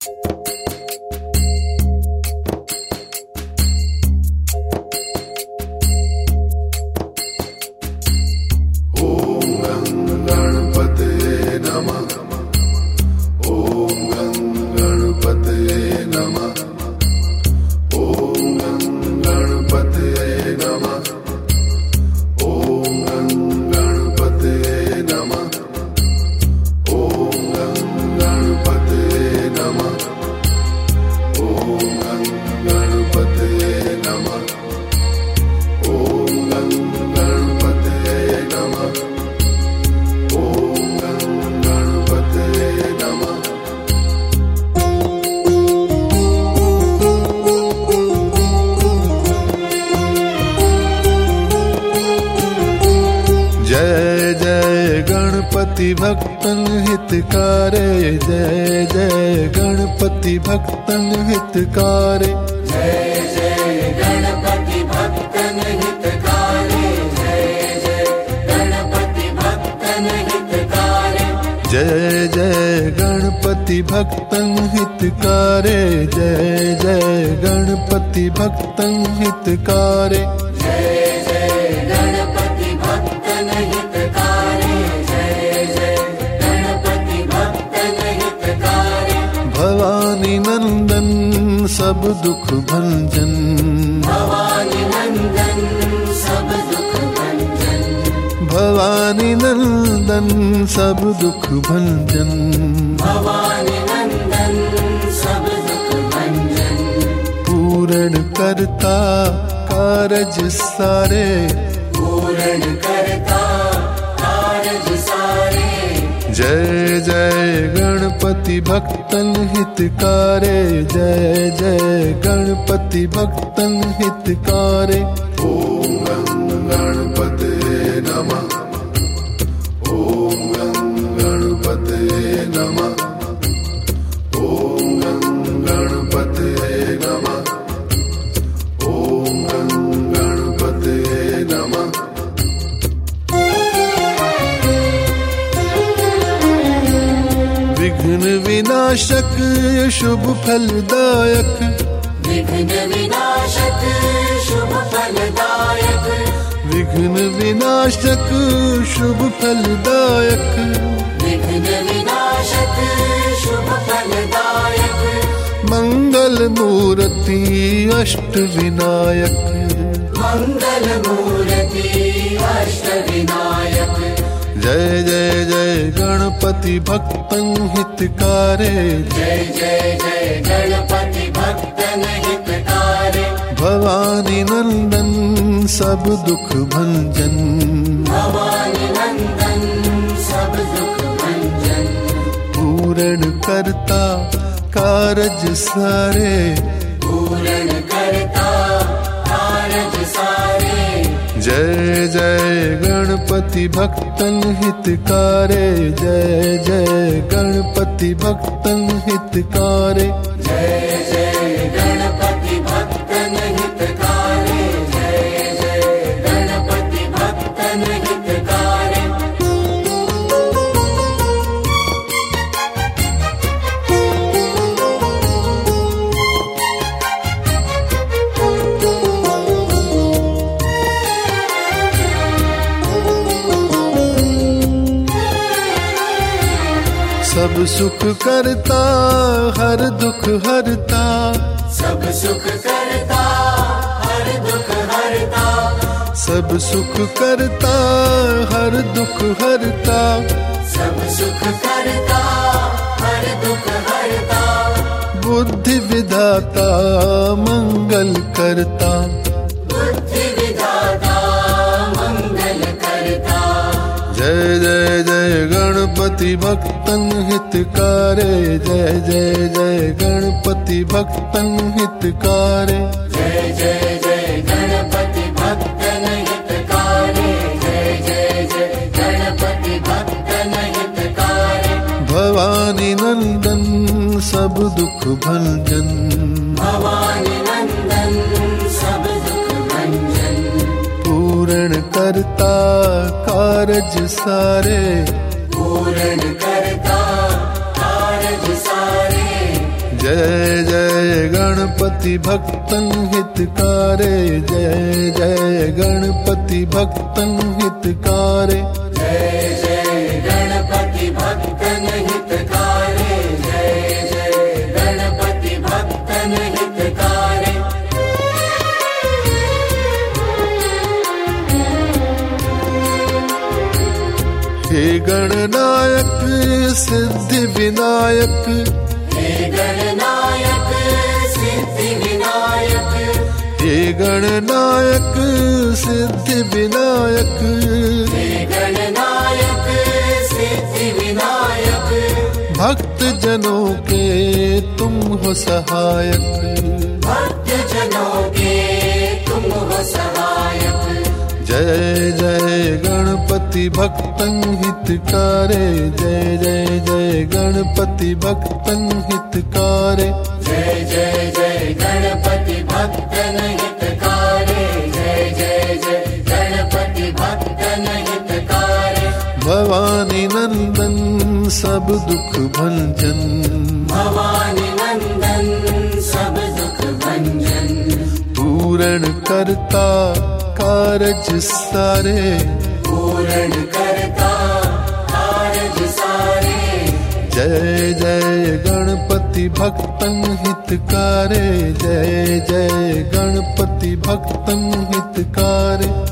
गणपति भक्तन हितकारे, जय जय गणपति भक्तन हितकारे। जय जय गणपति भक्तन हितकारे, जय जय गणपति भक्तन हितकारे। जय जय गणपति भक्तन जय जय गणपति भक्तन हितकारे जय सब दुख भंजन। भवानी नंदन सब दुख भंजन। भवानी नंदन सब दुख भंजन। भवानी नंदन सब दुख भंजन। पूर्ण करता कारज सारे। पूर्ण करता जय जय गणपति भक्तन हितकारे। जय जय गणपति भक्तन हितकारे। ओम विनाशक शुभ फलदायक। विघ्न विनाशक शुभ फलदायक। विघ्न विनाशक शुभ फलदायक। विघ्न विनाशक शुभ फलदायक। मंगल मूर्ति अष्ट विनायक। मंगल मूर्ति अष्ट विनायक जय जय जय गणपति भक्तन हितकारे। जय जय जय गणपति भक्तन हितकारे। भवानी नंदन सब दुख भंजन। भवानी नंदन सब दुख भंजन। पूर्ण करता कारज सारे। पूर्ण करता गणपति भक्तन हितकारे जय जय गणपति भक्तन हितकारे। सुख करता हर दुख हरता। सब सुख करता हर दुख हरता। सब सुख करता हर दुख हरता। सब सुख करता हर दुख हरता। बुद्धि विधाता मंगल करता। गणपति भक्तन हितकारे जय जय जय गणपति भक्तन हितकारे। जय जय जय गणपति भक्तन हितकारे। जय जय जय गणपति भक्तन हितकारे। भवानी नंदन सब दुख भंजन। भवानी नंदन सब दुख भंजन। पूर्ण करता कारज सारे। पूर्ण करता कारज सारे। जय जय गणपति भक्तन हितकारे। जय जय गणपति भक्तन हितकारे। जय जय गणनायक सिद्धि विनायक। हे गणनायक सिद्धि विनायक। हे गणनायक सिद्धि विनायक। गणनायक सिद्धि विनायक। भक्त जनों के तुम हो सहायक। भक्त जनों के गणपति भक्तन हितकारे। जय जय जय गणपति भक्तन हितकारे। जय जय जय गणपति भक्तन हितकारे। जय जय जय गणपति भक्तन हितकारे। भवानी नंदन सब दुख भंजन। भवानी नंदन सब दुख भंजन। पूरण करता कारज सारे। पूर्ण करता कारज सारे। जय जय गणपति भक्तन हितकारे। जय जय गणपति भक्तन हितकारे।